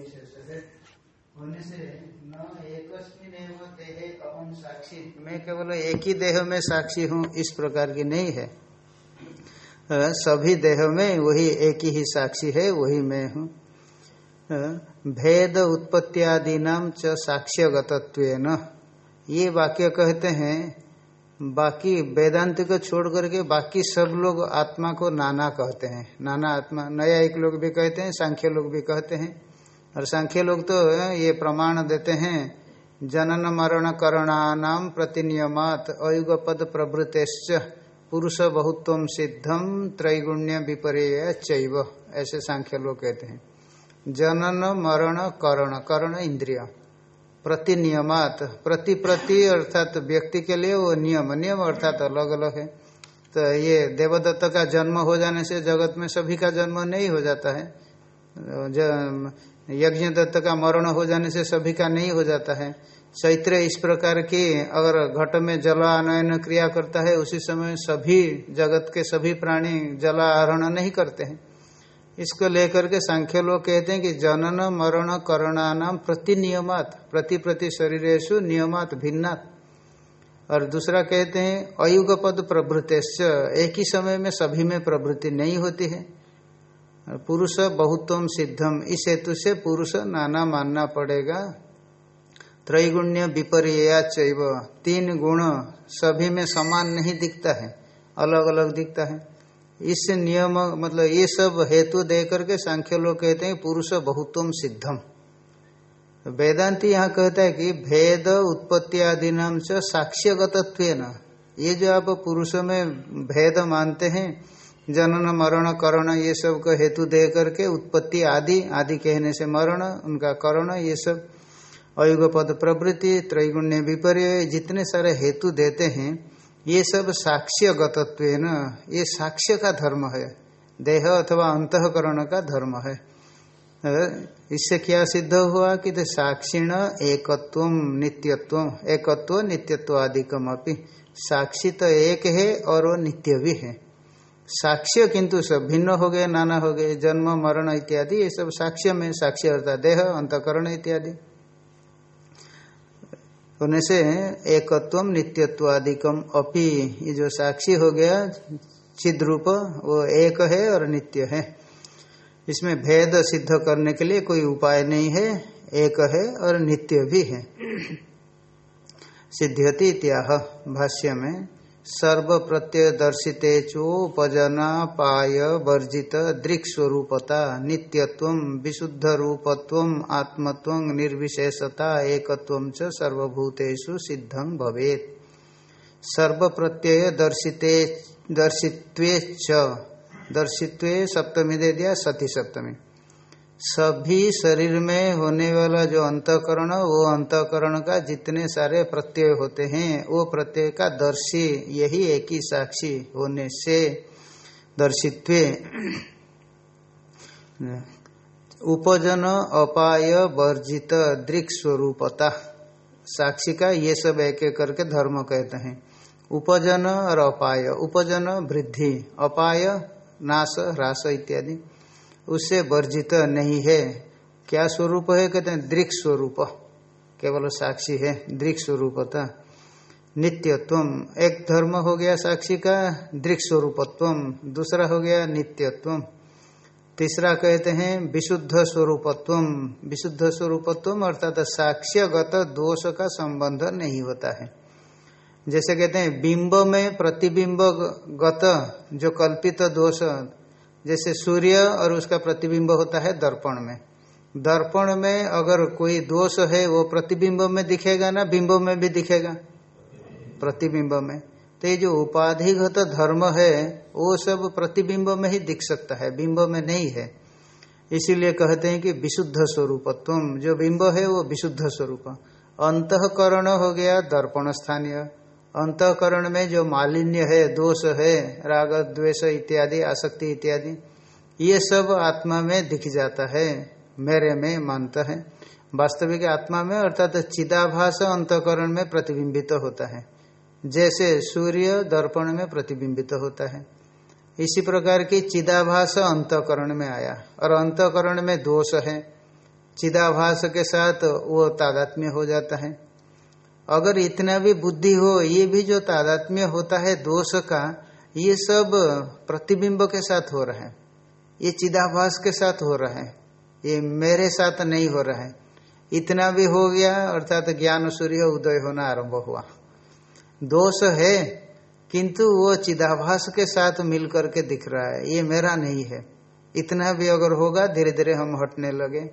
विशेष है होने से न देहे अहम साक्षी? मैं केवल एक ही देह में साक्षी हूँ, इस प्रकार की नहीं है। सभी देह में वही एक ही साक्षी है, वही मैं हूँ। भेद उत्पत्तियादि नाम च साक्ष्यगतत्व ये वाक्य कहते हैं, बाकी वेदांत को छोड़ करके बाकी सब लोग आत्मा को नाना कहते हैं। नाना आत्मा, नया एक लोग भी कहते हैं, सांख्य लोग भी कहते हैं। और सांख्य लोग तो ये प्रमाण देते हैं। जनन मरण करणानाम प्रतिनियमात अयुगपद प्रवृत्त पुरुष बहुत्व सिद्धम त्रैगुण्य विपर्य चैव, ऐसे सांख्य लोग कहते हैं। जनन मरण करण करण इंद्रिय प्रति नियमात प्रति प्रति अर्थात व्यक्ति के लिए वो नियम नियम अर्थात अलग अलग है। तो ये देवदत्त का जन्म हो जाने से जगत में सभी का जन्म नहीं हो जाता है। यज्ञ दत्त का मरण हो जाने से सभी का नहीं हो जाता है। चैत्र इस प्रकार की अगर घट में जलानयन क्रिया करता है, उसी समय सभी जगत के सभी प्राणी जलाहरण नहीं करते हैं। इसको लेकर के सांख्य लोग कहते हैं कि जनन, मरण, करणानाम प्रति नियमात प्रति प्रति शरीरेशु नियमात भिन्नात। और दूसरा कहते हैं, अयुगपद प्रवृत्त एक ही समय में सभी में प्रवृत्ति नहीं होती है। पुरुष बहुत्व सिद्धम इस हेतु से पुरुष नाना मानना पड़ेगा। त्रैगुण्य विपर्या चैव। तीन गुण सभी में समान नहीं दिखता है। अलग अलग दिखता है। इस नियम मतलब ये सब हेतु दे करके सांख्य लोग कहते हैं, पुरुष बहुत्व सिद्धम वेदांति यहाँ कहता है कि भेद उत्पत्ति आदि नाम से साक्ष्यगतत्व ये जो आप पुरुष में भेद मानते हैं जनन, मरण, करण, ये सब का हेतु दे करके उत्पत्ति आदि आदि कहने से मरण, उनका करण, ये सब। अयुग पद प्रवृत्ति, त्रैगुण्य विपर्य, जितने सारे हेतु देते हैं, ये सब साक्ष्य गतत्व न ये साक्ष्य का धर्म है। देह अथवा अंतकरण का धर्म है। इससे क्या सिद्ध हुआ कि तो साक्षिण एकत्व नित्यत्व एकत्व, नित्यत्व आदिकम अपनी साक्षी तो एक है और वो नित्य भी है। साक्ष्य किंतु सब भिन्न हो गए, नाना हो गए, जन्म, मरण इत्यादि, ये सब साक्ष्य में साक्ष्य अर्थात देह, अंतकरण इत्यादि। होने से एकत्व नित्यत्व आदिकम अपि, ये जो साक्षी हो गया चिद रूप वो एक है और नित्य है। इसमें भेद सिद्ध करने के लिए कोई उपाय नहीं है, एक है और नित्य भी है। सिद्ध्यति इत्याह, भाष्य में। सर्व प्रत्यय दर्शिते चोपजना पाय वर्जित दृक् स्वरूपता नित्यत्व विशुद्ध रूपत्व आत्मत्व निर्विशेषता एकत्व च सर्वभूतेषु सिद्धं भवेत्। सर्व प्रत्यय दर्शिते दर्शित्वे च दर्शित्वे सप्तमी दे दिया सती सप्तमी। सभी शरीर में होने वाला जो अंतकरण, वो अंतकरण का जितने सारे प्रत्यय होते हैं, वो प्रत्यय का दर्शी, यही एक ही साक्षी होने से दर्शित्व। उपजन अपाय वर्जित दृक् स्वरूपता साक्षी का ये सब एक एक करके धर्म कहते हैं। उपजन और अपाय। उपजन वृद्धि। अपाय, नाश, ह्रास इत्यादि। उससे वर्जित नहीं है। क्या स्वरूप है? कहते हैं, दृक् स्वरूप। केवल साक्षी है, दृक् स्वरूपता। नित्यत्व। एक धर्म हो गया साक्षी का, दृक् स्वरूपत्व। दूसरा हो गया नित्यत्व। तीसरा कहते हैं, विशुद्ध स्वरूपत्व। विशुद्ध स्वरूपत्व अर्थात साक्ष्यगत दोष का संबंध नहीं होता है। जैसे कहते हैं, बिंब में प्रतिबिंब गत जो कल्पित दोष जैसे सूर्य और उसका प्रतिबिंब होता है दर्पण में। दर्पण में अगर कोई दोष है, वो प्रतिबिंब में दिखेगा ना? बिंब में भी दिखेगा? प्रतिबिंब में। तो ये जो उपाधिगत धर्म है, वो सब प्रतिबिंब में ही दिख सकता है, बिंब में नहीं है। इसीलिए कहते हैं कि विशुद्ध स्वरूपत्व जो बिंब है, वो विशुद्ध स्वरूप। अंतकरण हो गया दर्पण स्थानीय। अंतकरण में जो मालिन्य है, दोष है, राग, द्वेष इत्यादि, आसक्ति इत्यादि, ये सब आत्मा में दिख जाता है, मेरे में मानता है। वास्तविक आत्मा में अर्थात चिदाभास अंतकरण में प्रतिबिंबित होता है, जैसे सूर्य दर्पण में प्रतिबिंबित होता है। इसी प्रकार की चिदाभास अंतकरण में आया, और अंतकरण में दोष है। चिदाभास के साथ वो तादात्म्य हो जाता है। अगर इतना भी बुद्धि हो, ये भी जो तादात्म्य होता है दोष का, ये सब प्रतिबिंब के साथ हो रहा है। ये चिदाभास के साथ हो रहा है। ये मेरे साथ नहीं हो रहा है। इतना भी हो गया, अर्थात ज्ञान सूर्य उदय होना आरंभ हुआ। दोष है, किंतु वो चिदाभास के साथ मिल करके दिख रहा है। ये मेरा नहीं है। इतना भी अगर होगा धीरे धीरे हम हटने लगे।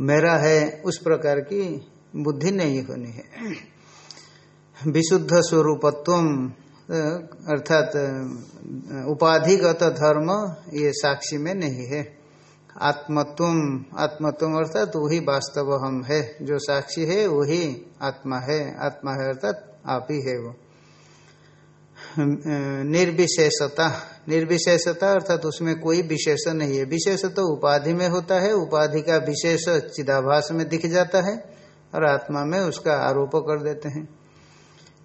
मेरा है उस प्रकार की बुद्धि नहीं होनी है। विशुद्ध स्वरूपत्व अर्थात उपाधिगत धर्म ये साक्षी में नहीं है। आत्मत्व आत्मत्व अर्थात वही वास्तव हम है। जो साक्षी है, वही आत्मा है। आत्मा है अर्थात आप ही है वो। निर्विशेषता। निर्विशेषता अर्थात उसमें कोई विशेष नहीं है। विशेष तो उपाधि में होता है। उपाधि का विशेष चिदाभास में दिख जाता है। और आत्मा में उसका आरोप कर देते हैं।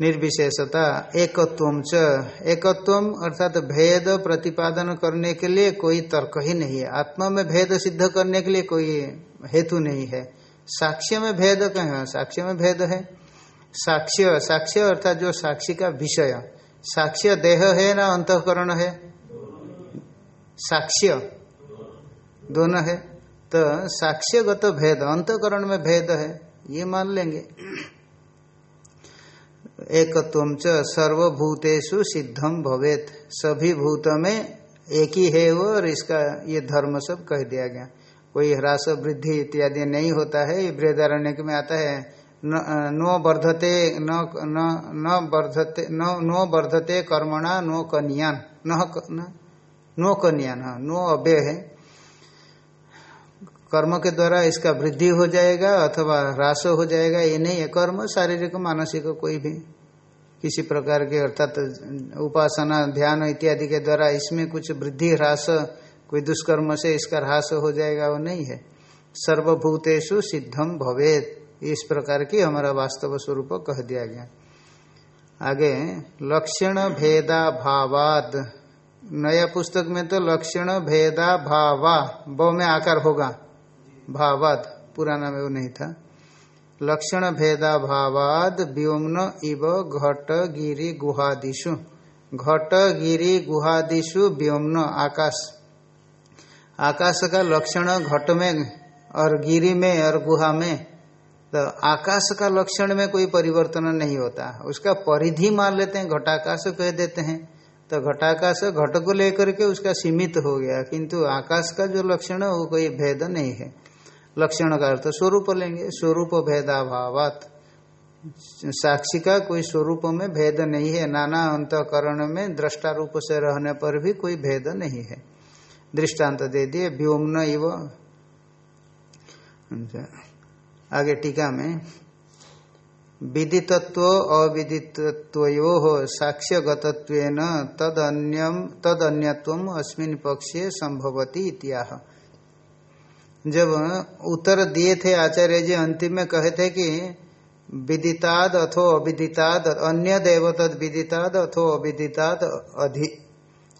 निर्विशेषता एकत्व च। एकत्व अर्थात भेद प्रतिपादन करने के लिए कोई तर्क ही नहीं है। आत्मा में भेद सिद्ध करने के लिए कोई हेतु नहीं है। साक्ष्य में भेद कहें साक्ष्य में भेद है। साक्ष्य साक्ष्य अर्थात जो साक्षी का विषय। साक्ष्य देह है ना अंतकरण है? साक्ष्य। दोनों है। तो साक्ष्यगत भेद, अंतकरण में भेद है। ये मान लेंगे। एकत्व च सर्वभूतेषु सिद्धम भवेत। सभी भूत में एक ही है वो, और इसका ये धर्म सब कह दिया गया। कोई ह्रास, वृद्धि इत्यादि नहीं होता है। ये बृहदारण्य में आता है। नो वर्धते, न वर्धते, नो वर्धते कर्मणा, नो कन्यान। नो कन्यान हाँ नो अव्यय है। कर्म के द्वारा इसका वृद्धि हो जाएगा अथवा ह्रास हो जाएगा, ये नहीं है। कर्म शारीरिक, मानसिक कोई भी, किसी प्रकार के, अर्थात उपासना, ध्यान इत्यादि के द्वारा इसमें कुछ वृद्धि, ह्रास, कोई दुष्कर्म से इसका ह्रास हो जाएगा, वो नहीं है। सर्वभूतेषु सिद्धम भवेत, इस प्रकार की हमारा वास्तव स्वरूप कह दिया गया। आगे, लक्षण भेदा भावाद नया पुस्तक में तो लक्षण भेदा भावा ब में आकार होगा। भावाद, पुराना में वो नहीं था। लक्षण भेदा भावाद व्योमन इव घट गिरी गुहादिशु घट गिरी गुहादिशु व्योमन, आकाश। आकाश का लक्षण घट में और गिरी में और गुहा में तो आकाश का लक्षण में कोई परिवर्तन नहीं होता। उसका परिधि मान लेते हैं, घटाकाश कह देते हैं। तो घटाकाश घट को लेकर के उसका सीमित हो गया, किंतु आकाश का जो लक्षण है, वो कोई भेद नहीं है। लक्षण का अर्थ स्वरूप लेंगे। स्वरूप भेदाभावात। साक्षी का कोई स्वरूप में भेद नहीं है। नाना अंतकरण में दृष्टा रूप से रहने पर भी कोई भेद नहीं है। दृष्टांत दे दिए, व्योमन इव। आगे टीका में, विदितत्व, अविदितत्वयो साक्ष्यगतत्व तदन्यम तदन्यत्व अस्मिन पक्षे संभवती इत्याह। जब उत्तर दिए थे आचार्य जी अंतिम में कहे थे कि विदिताद अथो अविदिताद, अन्य देव तद विदिताद अथो अविदिताद अधि।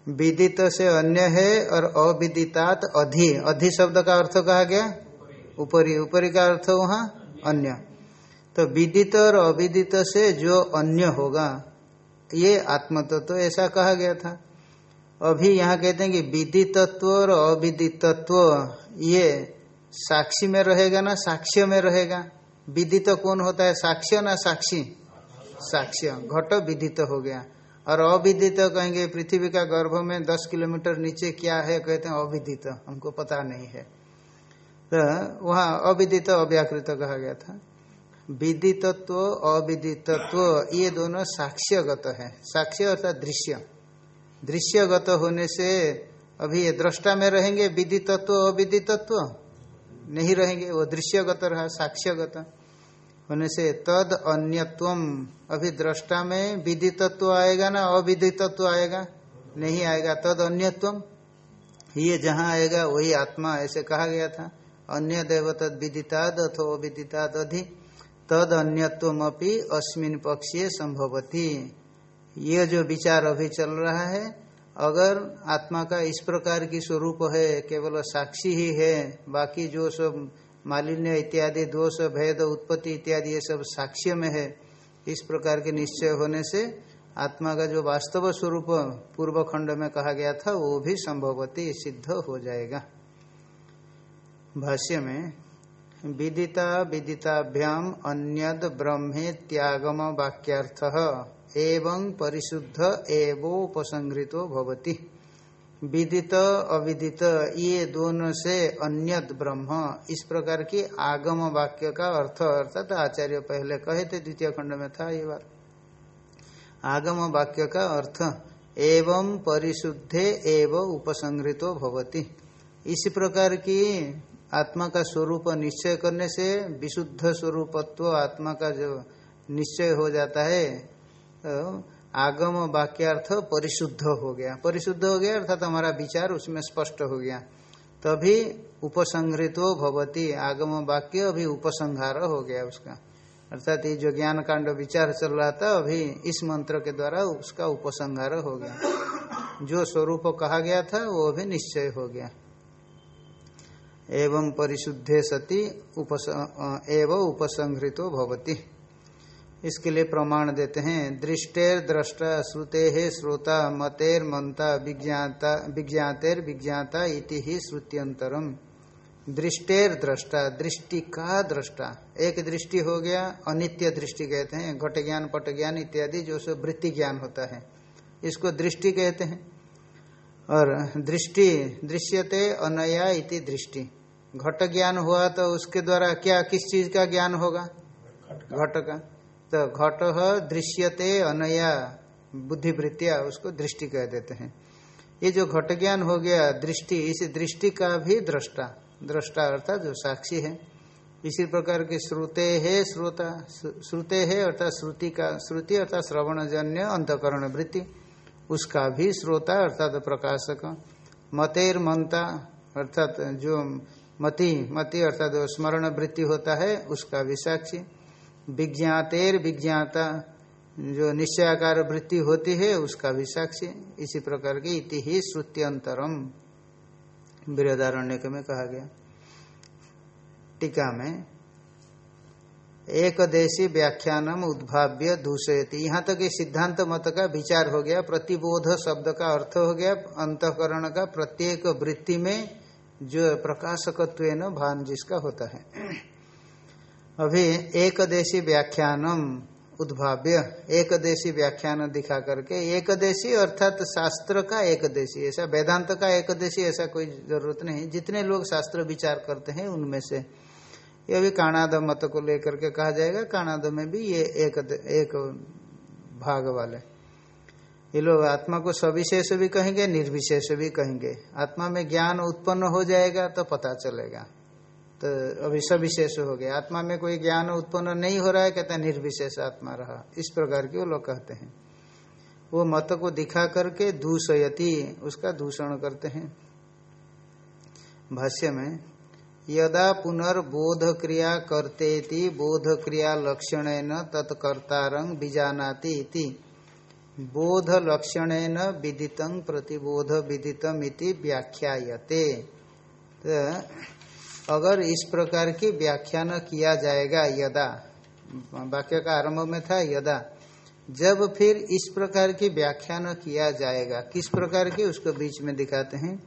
विदित से अन्य है और अविदितात अधि। अधि शब्द का अर्थ कहा गया? ऊपरी। ऊपरी का अर्थ वहाँ? अन्य। तो विदित और अविदित से जो अन्य होगा, ये आत्मतत्व तो ऐसा कहा गया था। अभी यहाँ कहते हैं कि विदितत्व और अविदितत्व, ये साक्षी में रहेगा ना साक्ष्य में रहेगा। विदित कौन होता है, साक्ष्य ना साक्षी? साक्ष्य। घट विदित हो गया। और अविदित कहेंगे, पृथ्वी का गर्भ में दस किलोमीटर नीचे क्या है, कहते हैं अविदित। हमको पता नहीं है। तो वहाँ अविदित, अव्याकृत कहा गया था। विदितत्व, अविदितत्व, ये दोनों साक्ष्यगत है। साक्ष्य अर्थात दृश्य। दृश्यगत होने से अभी ये दृष्टा में रहेंगे, विदितत्व, अविदितत्व। नहीं रहेंगे, वो दृश्यगत रहा, साक्ष्यगत। होने से तद अन्यत्व अभी दृष्टा में विदितत्व आएगा ना, अविदितत्व आएगा? नहीं आएगा, तद अन्यत्व। ये जहाँ आएगा, वही आत्मा, ऐसे कहा गया था। अन्य देव तद विदिताद अथो विदिताद अधि तद अन्यत्वमपि अस्मिन पक्षीय संभवती। ये जो विचार अभी चल रहा है अगर आत्मा का इस प्रकार की स्वरूप है, केवल साक्षी ही है, बाकी जो सब मालिन्य इत्यादि, दोष, भेद, उत्पत्ति इत्यादि, ये सब साक्ष्य में है, इस प्रकार के निश्चय होने से आत्मा का जो वास्तव स्वरूप पूर्व खंड में कहा गया था, वो भी संभवती सिद्ध हो जाएगा। भाष्य में विदिता विदिताभ्याम अन्यद ब्रह्मे त्यागम वाक्यार्थ। एवं परिशुद्ध एवोपसंहृतो भवति। विदित, अविदित, ये दोनों से अन्यद ब्रह्म। इस प्रकार की आगम वाक्य का अर्थ, अर्थात आचार्य पहले कहे थे, द्वितीय खंड में था ये बात। आगम वाक्य का अर्थ, एवं परिशुद्धे एव उपसंहृतो भवति। इस प्रकार की आत्मा का स्वरूप निश्चय करने से विशुद्ध स्वरूपत्व आत्मा का जो निश्चय हो जाता है तो आगम वाक्यार्थ परिशुद्ध हो गया। परिशुद्ध हो गया अर्थात हमारा विचार उसमें स्पष्ट हो गया। तभी उपसंहृत भवती, आगम वाक्य अभी उपसंहार हो गया उसका। अर्थात ये जो ज्ञान कांड विचार चल रहा था, अभी इस मंत्र के द्वारा उसका उपसंहार हो गया। जो स्वरूप कहा गया था, वो अभी निश्चय हो गया। एवं परिशुद्धे सती एवं उपसंहृतो भवती। इसके लिए प्रमाण देते हैं, दृष्टेर दृष्टा श्रुते श्रोता मतेर मंता विज्ञाता विज्ञातेर विज्ञाता इति ही श्रुत्यंतरम दृष्टेर दृष्टा दृष्टि का दृष्टा एक दृष्टि हो गया, अनित्य दृष्टि कहते हैं, घट ज्ञान, पट ज्ञान इत्यादि जो सो वृत्ति ज्ञान होता है। इसको दृष्टि कहते हैं। और दृष्टि, दृश्यते अनया इति दृष्टि। घट ज्ञान हुआ तो उसके द्वारा क्या, किस चीज़ का ज्ञान होगा? घट का। तो घट दृश्यते अनया बुद्धिवृत्तिया, उसको दृष्टि कह देते हैं। ये जो घट ज्ञान हो गया, दृष्टि, इस दृष्टि का भी दृष्टा। दृष्टा अर्थात जो साक्षी है। इसी प्रकार के श्रुते है, श्रोता श्रुते है अर्थात श्रुति का, श्रुति अर्थात श्रवण जन्य अंतकरण वृत्ति। उसका भी श्रोता अर्थात प्रकाशक। मतेर मनता अर्थात जो मति मति अर्थात स्मरण वृत्ति होता है, उसका भी साक्षी विज्ञातेर विज्ञाता, जो निश्चयाकार वृत्ति होती है, उसका भी साक्षी इसी प्रकार की इति ही श्रुत्यंतरम, बृहदारण्य में कहा गया। टीका में एक देशी व्याख्यानम उद्भाव्य दूषयती। यहाँ तक ये सिद्धांत मत का विचार हो गया, प्रतिबोध शब्द का अर्थ हो गया, अंतकरण का प्रत्येक वृत्ति में जो प्रकाशकत्व भान जिसका होता है। अभी एक देशी व्याख्यानम उद्भाव्य। एक देशी व्याख्यान दिखा करके एकदेशी अर्थात शास्त्र का एक देशी ऐसा वेदांत का एकदेशी ऐसा कोई ज़रूरत नहीं। जितने लोग शास्त्र विचार करते हैं उनमें से। ये भी काणाद मत को लेकर के कहा जाएगा, काणाद में भी ये एक एक भाग वाले। ये लोग आत्मा को सविशेष भी कहेंगे, निर्विशेष भी कहेंगे। आत्मा में ज्ञान उत्पन्न हो जाएगा तो पता चलेगा। तो अभी सविशेष हो गया। आत्मा में कोई ज्ञान उत्पन्न नहीं हो रहा है, कहते निर्विशेष आत्मा रहा। इस प्रकार के वो लोग कहते हैं। वो मत को दिखा करके दूषयति, उसका दूषण करते हैं। भाष्य में, यदा पुनर्बोध क्रिया करते बोध क्रिया लक्षण तत्कर्तारंग बीजानाति इति। बोध लक्षण विदित प्रतिबोध विदितम इति व्याख्यायते। तो अगर इस प्रकार की व्याख्यान किया जाएगा, यदा, वाक्य का आरंभ में था, यदा, जब फिर इस प्रकार की व्याख्यान किया जाएगा, किस प्रकार की, उसको बीच में दिखाते हैं।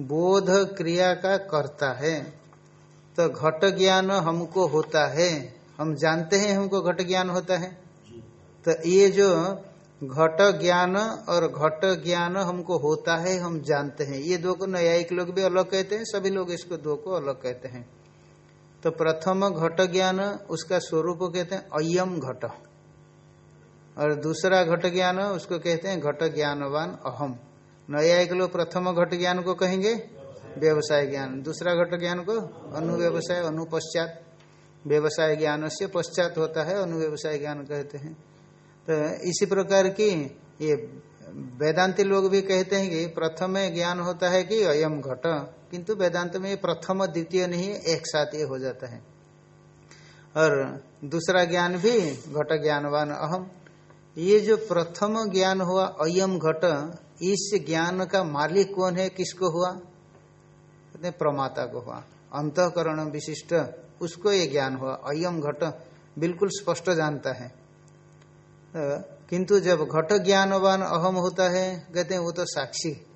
बोध क्रिया का करता है। तो घट ज्ञान हमको होता है। हम जानते हैं हमको घट ज्ञान होता है। तो ये जो घट ज्ञान और घट ज्ञान हमको होता है, हम जानते हैं। ये दो को न्यायिक लोग भी अलग कहते हैं, सभी लोग इसको दो को अलग कहते हैं। तो प्रथम घट ज्ञान, उसका स्वरूप कहते हैं अयम घट। और दूसरा घट ज्ञान, उसको कहते हैं घट ज्ञानवान अहम। न्यायिक लोग प्रथम घट ज्ञान को कहेंगे, व्यवसाय ज्ञान। दूसरा घट ज्ञान को अनुव्यवसाय, अनुपश्चात। व्यवसाय ज्ञान से पश्चात होता है, अनुव्यवसाय ज्ञान कहते हैं। तो इसी प्रकार की ये वेदांति लोग भी कहते हैं कि प्रथम ज्ञान होता है कि अयम घट, किंतु वेदांत में प्रथम द्वितीय नहीं, एक साथ ये हो जाता है। और दूसरा ज्ञान भी घट ज्ञानवान अहम। ये जो प्रथम ज्ञान हुआ अयम घट, इस ज्ञान का मालिक कौन है, किसको हुआ? कहते प्रमाता को हुआ। अंतकरण विशिष्ट, उसको ये ज्ञान हुआ। अयम घट, बिल्कुल स्पष्ट जानता है। किंतु जब घट ज्ञानवान अहम होता है, कहते हैं वो तो साक्षी।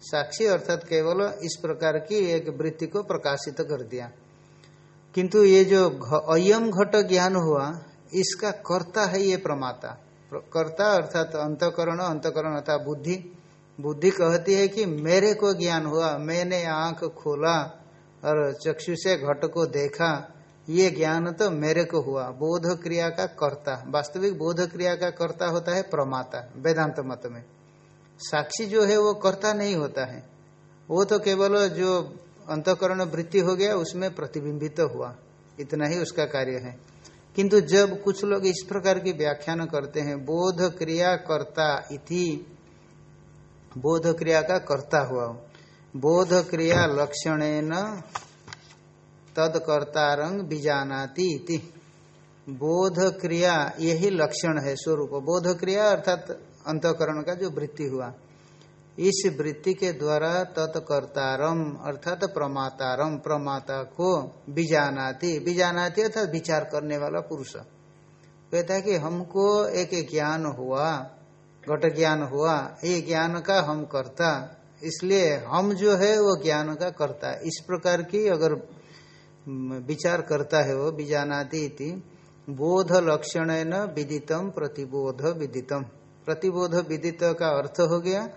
साक्षी अर्थात केवल इस प्रकार की एक वृत्ति को प्रकाशित कर दिया। किंतु ये जो अयम घट ज्ञान हुआ, इसका कर्ता है ये प्रमाता। कर्ता अर्थात अंतकरण अंतकरण अर्थात बुद्धि। बुद्धि कहती है कि मेरे को ज्ञान हुआ, मैंने आँख खोला और चक्षु से घट को देखा ये ज्ञान तो मेरे को हुआ। बोध क्रिया का कर्ता। वास्तविक बोध क्रिया का कर्ता होता है प्रमाता, वेदांत मत में। साक्षी जो है, वो कर्ता नहीं होता है। वो तो केवल जो अंतकरण वृत्ति हो गया, उसमें प्रतिबिंबित तो हुआ। इतना ही उसका कार्य है। किंतु जब कुछ लोग इस प्रकार की व्याख्यान करते हैं, बोध क्रिया कर्ता इति, बोध क्रिया का कर्ता हुआ। बोध क्रिया लक्षण तदकर्तारंग बीजानाति इति। बोध क्रिया यही लक्षण है स्वरूप। बोध क्रिया अर्थात अंतकरण का जो वृत्ति हुआ। इस वृत्ति के द्वारा तत्कर्तारम, अर्थात प्रमातारम, प्रमाता को बीजानाति बीजानाति अर्थात विचार करने वाला पुरुष। कहता है कि हमको एक ज्ञान हुआ, घट ज्ञान हुआ, ये ज्ञान का हम करता। इसलिए हम जो है वो ज्ञान का करता। इस प्रकार की अगर विचार करता है वो, बीजानाति बोध लक्षण न विदितम प्रतिबोध विदितम प्रतिबोध विदित का अर्थ हो गया,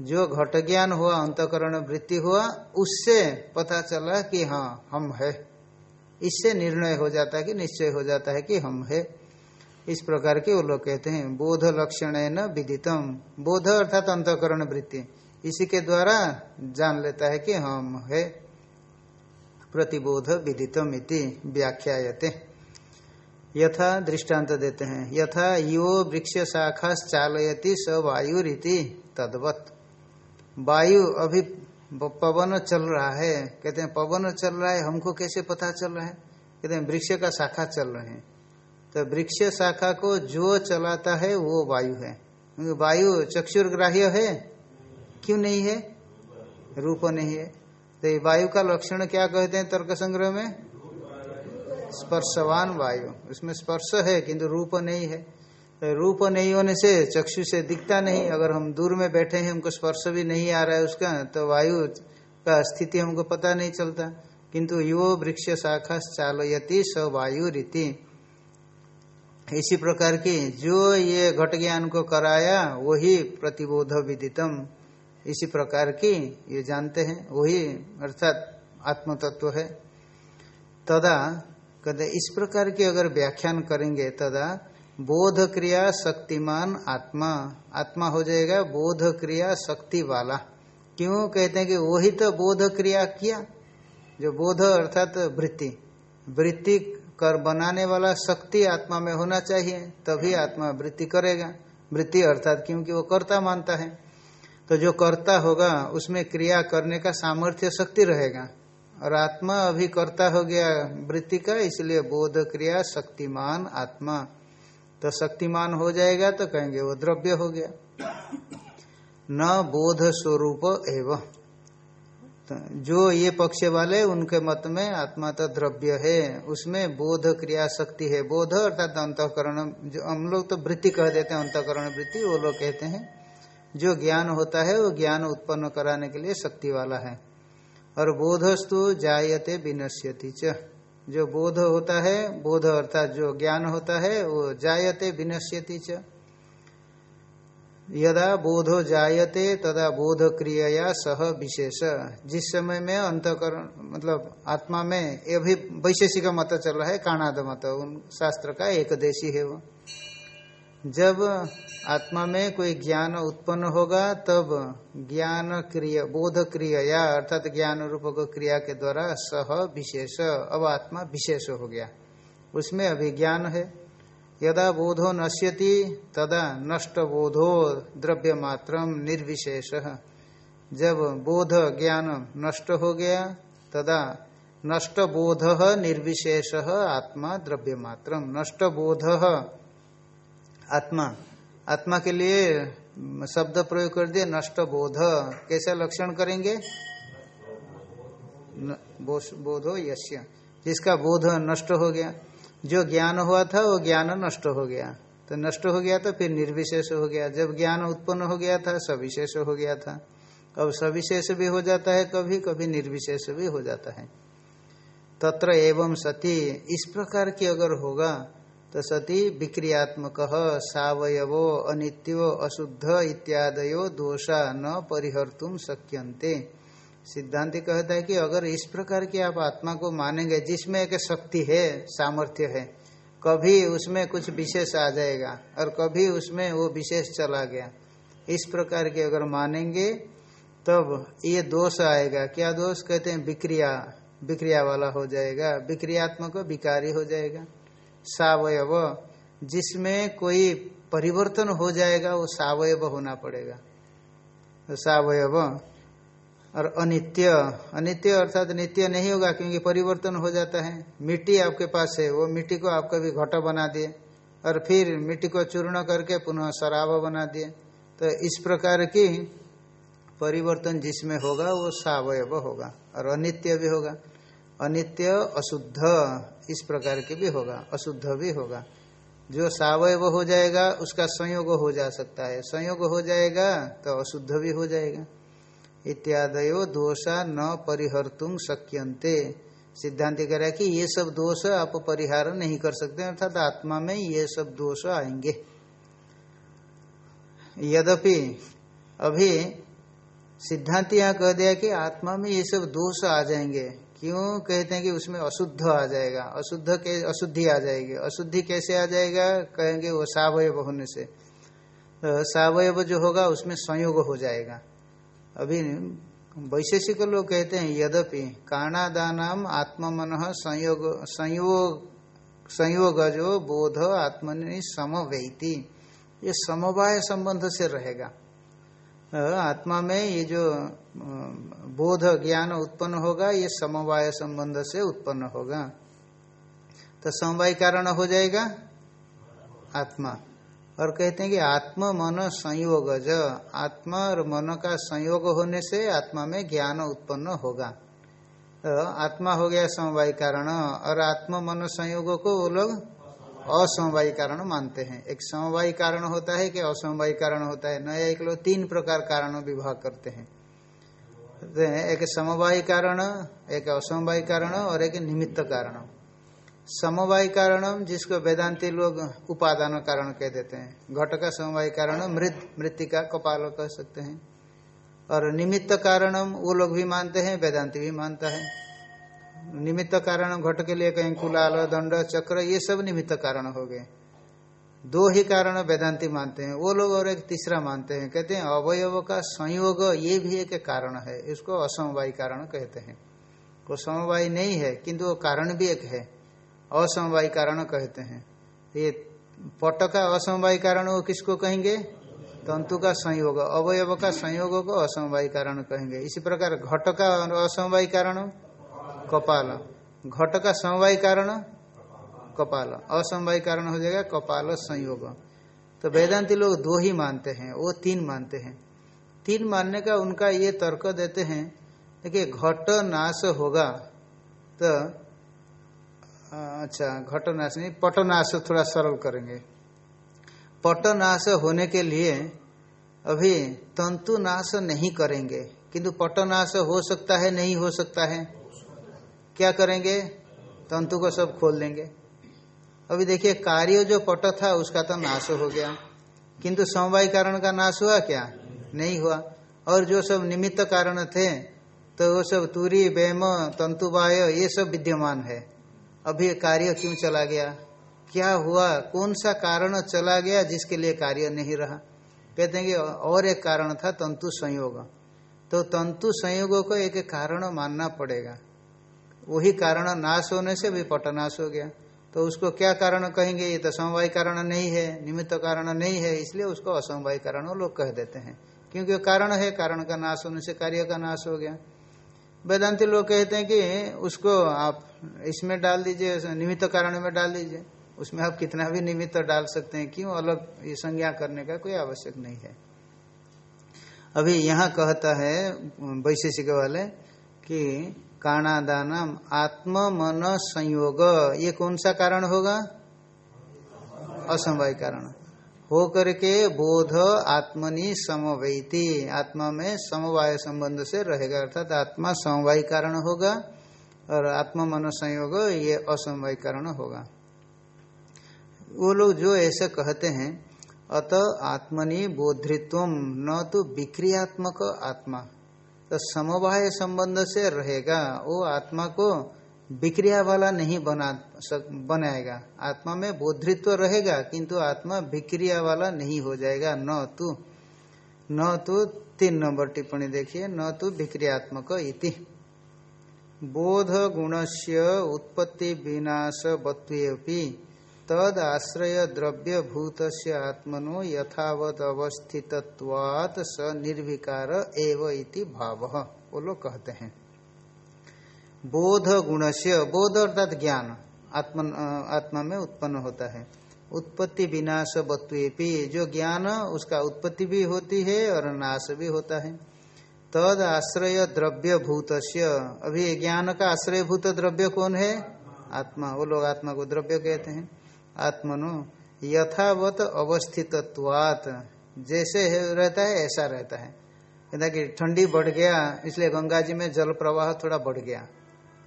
जो घट ज्ञान हुआ, अंतकरण वृत्ति हुआ, उससे पता चला कि हाँ हम है। इससे निर्णय हो जाता है कि निश्चय हो जाता है कि हम है। इस प्रकार के वो लोग कहते हैं बोध लक्षण न विदितम बोध अर्थात अंतकरण वृत्ति। इसी के द्वारा जान लेता है कि हम है। प्रतिबोध विदितम व्याख्यायते। यथा दृष्टांत देते हैं। यथा यो वृक्ष शाखा चालयति स वायुरीति तद्वत। वायु अभी पवन चल रहा है। कहते हैं, पवन चल रहा है, हमको कैसे पता चल रहा है? कहते हैं, वृक्ष का शाखा चल रहे हैं। तो वृक्ष शाखा को जो चलाता है, वो वायु है। वायु चक्षुर्ग्राह्य है? क्यों नहीं है? रूप नहीं है। तो वायु का लक्षण क्या कहते हैं तर्क संग्रह में? स्पर्शवान वायु। उसमें स्पर्श है, किंतु रूप नहीं है। तो रूप नहीं होने से चक्षु से दिखता नहीं। अगर हम दूर में बैठे हैं, हमको स्पर्श भी नहीं आ रहा है उसका तो वायु का स्थिति हमको पता नहीं चलता। किंतु यो वृक्ष शाखा चालयती स वायु रीति। इसी प्रकार की जो ये घट ज्ञान को कराया, वही प्रतिबोध विदितम। इसी प्रकार की ये जानते हैं, वही अर्थात आत्म तत्व है। तदा कहते, इस प्रकार की अगर व्याख्यान करेंगे, तदा बोध क्रिया शक्तिमान आत्मा आत्मा हो जाएगा बोध क्रिया शक्ति वाला। क्यों? कहते हैं कि वही तो बोध क्रिया किया, जो बोध अर्थात वृत्ति। वृत्ति कर बनाने वाला शक्ति आत्मा में होना चाहिए, तभी आत्मा वृत्ति करेगा। वृत्ति अर्थात क्योंकि वो कर्ता मानता है। तो जो कर्ता होगा, उसमें क्रिया करने का सामर्थ्य शक्ति रहेगा। और आत्मा अभी कर्ता हो गया वृत्ति का, इसलिए बोध क्रिया शक्तिमान आत्मा। तो शक्तिमान हो जाएगा तो कहेंगे वो द्रव्य हो गया। न बोध स्वरूप एवं। तो जो ये पक्ष वाले, उनके मत में आत्मा तो द्रव्य है, उसमें बोध क्रिया शक्ति है। बोध अर्थात अंतकरण, जो हम लोग तो वृत्ति कह देते हैं, अंतकरण वृत्ति, वो लोग कहते हैं। जो ज्ञान होता है, वो ज्ञान उत्पन्न कराने के लिए शक्ति वाला है। और बोधस्तु जायते विनश्यति च। जो बोध होता है, बोध अर्थात जो ज्ञान होता है, वो जायते विनश्यति च। यदा बोधो जायते, तदा बोध क्रिया सह विशेष। जिस समय में अंतकरण मतलब आत्मा में, ये भी वैशेषिक मत चल रहा है, काणाद मत। उन शास्त्र का एक देशी है वो। जब आत्मा में कोई ज्ञान उत्पन्न होगा, तब ज्ञान क्रिया, बोध क्रिया, या अर्थात ज्ञान रूप क्रिया के द्वारा सह विशेष, अब आत्मा विशेष हो गया। उसमें अभी ज्ञान है। यदा बोधो नश्यति, तदा नष्ट बोधो द्रव्य मात्र निर्विशेष। जब बोध ज्ञान नष्ट हो गया, तदा नष्ट बोध निर्विशेष, आत्मा द्रव्य मात्र नष्ट बोध आत्मा। आत्मा के लिए शब्द प्रयोग कर दिए, नष्ट बोध। कैसा लक्षण करेंगे? बोधो यश्य जिसका बोध नष्ट हो गया, जो ज्ञान हुआ था, वो ज्ञान नष्ट हो गया। तो नष्ट हो गया तो फिर निर्विशेष हो गया। जब ज्ञान उत्पन्न हो गया था, सविशेष हो गया था। अब सविशेष भी हो जाता है कभी कभी निर्विशेष भी हो जाता है। तत्र एवं सती, इस प्रकार की अगर होगा तो सती विक्रियात्मक, सवयवो, अनित्यो, अशुद्ध इत्यादयो दोषा न परिहर्तुम शक्यंते सिद्धांत कहता है कि अगर इस प्रकार की आप आत्मा को मानेंगे, जिसमें एक शक्ति है, सामर्थ्य है, कभी उसमें कुछ विशेष आ जाएगा और कभी उसमें वो विशेष चला गया। इस प्रकार के अगर मानेंगे, तब ये दोष आएगा। क्या दोष? कहते हैं विक्रिया विक्रिया वाला हो जाएगा, विक्रियात्मक, विकारी हो जाएगा। सावयव। जिसमें कोई परिवर्तन हो जाएगा, वो सावयव होना पड़ेगा। तो सावयव और अनित्य। अनित्य अर्थात नित्य नहीं होगा, क्योंकि परिवर्तन हो जाता है। मिट्टी आपके पास है, वो मिट्टी को आप कभी घट बना दिए। और फिर मिट्टी को चूर्ण करके पुनः शराब बना दिए। तो इस प्रकार की परिवर्तन जिसमें होगा, वो सावयव होगा और अनित्य भी होगा। अनित्य, अशुद्ध, इस प्रकार के भी होगा, अशुद्ध भी होगा। जो सावयव हो जाएगा, उसका संयोग हो जा सकता है। संयोग हो जाएगा तो अशुद्ध भी हो जाएगा। इत्यादयो दोषा न परिहर्तुम शक्यंते सिद्धांत कह रहा है कि ये सब दोष आप परिहार नहीं कर सकते, अर्थात आत्मा में ये सब दोष आएँगे। यद्यपि, अभी सिद्धांत यहाँ कह दिया कि आत्मा में ये सब दोष आ जाएँगे। क्यों कहते हैं कि उसमें अशुद्ध आ जाएगा? अशुद्ध के, अशुद्धि आ जाएगी। अशुद्धि कैसे आ जाएगा? कहेंगे वो सावयव होने से। तो सावयव जो होगा, उसमें संयोग हो जाएगा। अभी वैशेषिक लोग कहते हैं, यद्यपि काणादानाम आत्म मन संयोग संयोग संयोग जो बोध आत्मनि समवैती। ये समवाय संबंध से रहेगा। आत्मा में ये जो बोध ज्ञान उत्पन्न होगा, ये समवाय संबंध से उत्पन्न होगा। तो समवाय कारण हो जाएगा आत्मा। और कहते हैं कि आत्मा मन संयोग ज, आत्मा और मन का संयोग होने से आत्मा में ज्ञान उत्पन्न होगा। तो आत्मा हो गया समवाय कारण, और आत्मा मन संयोग को वो लोग असमवाय कारण मानते हैं। एक समवाय कारण होता है कि असमवाय कारण होता है। नया एक लोग तीन प्रकार कारण विभाग करते हैं। एक समवाय कारण, एक असमवाय कारण और एक निमित्त कारण। समवाय कारणम जिसको वेदांति लोग उपादान कारण कह देते हैं। घट का समवाय कारण मृत, मृतिका, कपाल कह सकते हैं। और निमित्त कारणम वो लोग भी मानते हैं, वेदांति भी मानता है। निमित्त कारण घट के लिए कहीं कुलाल, दंड, चक्र, ये सब निमित्त कारण हो गए। दो ही कारण वेदांति मानते हैं। वो लोग और एक तीसरा मानते हैं। कहते हैं, अवयव का संयोग ये भी एक कारण है। इसको असमवाय कारण कहते हैं। वो समवाय नहीं है, किंतु वो कारण भी एक है। असमवाय कारण कहते हैं। ये पट का असमवाय कारण वो किसको कहेंगे? तंतु का संयोग। अवयव का संयोग को असमवाय कारण कहेंगे। इसी प्रकार घट का असमवाय कारण कपाल। घट का समवाय कारण? कपाल। असमवाय कारण हो जाएगा कपाल संयोग। तो वेदांति लोग दो ही मानते हैं, वो तीन मानते हैं। तीन मानने का उनका ये तर्क देते हैं, देखिए, घट नाश होगा तो अच्छा घटनाश नहीं पटनाश थोड़ा सरल करेंगे। पटनाश होने के लिए अभी तंतु नाश नहीं करेंगे, किंतु पटनाश हो सकता है, नहीं हो सकता है। क्या करेंगे? तंतु को सब खोल देंगे। अभी देखिए, कार्य जो पट था, उसका तो नाश हो गया। किंतु समवाय कारण का नाश हुआ क्या? नहीं हुआ। और जो सब निमित्त कारण थे तो वो सब तुरी बेम तंतुवाय ये सब विद्यमान है। अभी कार्य क्यों चला गया? क्या हुआ? कौन सा कारण चला गया जिसके लिए कार्य नहीं रहा? कहते हैं कि और एक कारण था, तंतु संयोग। तो तंतु संयोग को एक कारण मानना पड़ेगा। वही कारण नाश होने से भी पटनाश हो गया। तो उसको क्या कारण कहेंगे? ये तो समवाय कारण नहीं है, निमित्त कारण नहीं है, इसलिए उसको असमवाय कारण लोग कह देते हैं। क्योंकि कारण है, कारण का नाश होने से कार्य का नाश हो गया। वेदांति लोग कहते हैं कि उसको आप इसमें डाल दीजिए, निमित्त कारण में डाल दीजिए। उसमें आप कितना भी निमित्त डाल सकते हैं, क्यों अलग ये संज्ञा करने का कोई आवश्यक नहीं है। अभी यहाँ कहता है वैशेषिक वाले कि काणादानम आत्म मन संयोग ये कौन सा कारण होगा? असमवाय कारण। हो करके बोध आत्मनि समवैती। आत्मा में समवाय संबंध से रहेगा, अर्थात आत्मा समवाय कारण होगा और आत्मा मन संयोग ये असमवाय कारण होगा। वो लोग जो ऐसे कहते हैं, अत आत्मनि बोधित्व न तो विक्रियात्मक आत्मा। तो समवाय संबंध से रहेगा वो आत्मा को विक्रिया वाला नहीं बना सक, बनाएगा। आत्मा में बोधित्व रहेगा किंतु आत्मा विक्रिया वाला नहीं हो जाएगा। न तो न तो तीन नंबर टिप्पणी देखिए न तो विक्रियात्मक इति। बोध गुणस्य उत्पत्ति विनाश बत्वेपि तद आश्रय द्रव्य भूत आत्मनो यथावत अवस्थितवात स निर्विकार एव इति भाव। वो लोग कहते हैं। बोध गुणस्य, बोध अर्थात ज्ञान आत्म आत्मा में उत्पन्न होता है। उत्पत्ति विनाश बत्वेपि जो ज्ञान, उसका उत्पत्ति भी होती है और नाश भी होता है। तद आश्रय द्रव्य भूत अभी ज्ञान का आश्रय भूत द्रव्य कौन है? आत्मा। वो लोग आत्मा को द्रव्य कहते हैं। आत्मनो, यथावत अवस्थितत्वात। जैसे रहता है, ऐसा रहता है। कहता कि ठंडी बढ़ गया, इसलिए गंगा जी में जल प्रवाह थोड़ा बढ़ गया।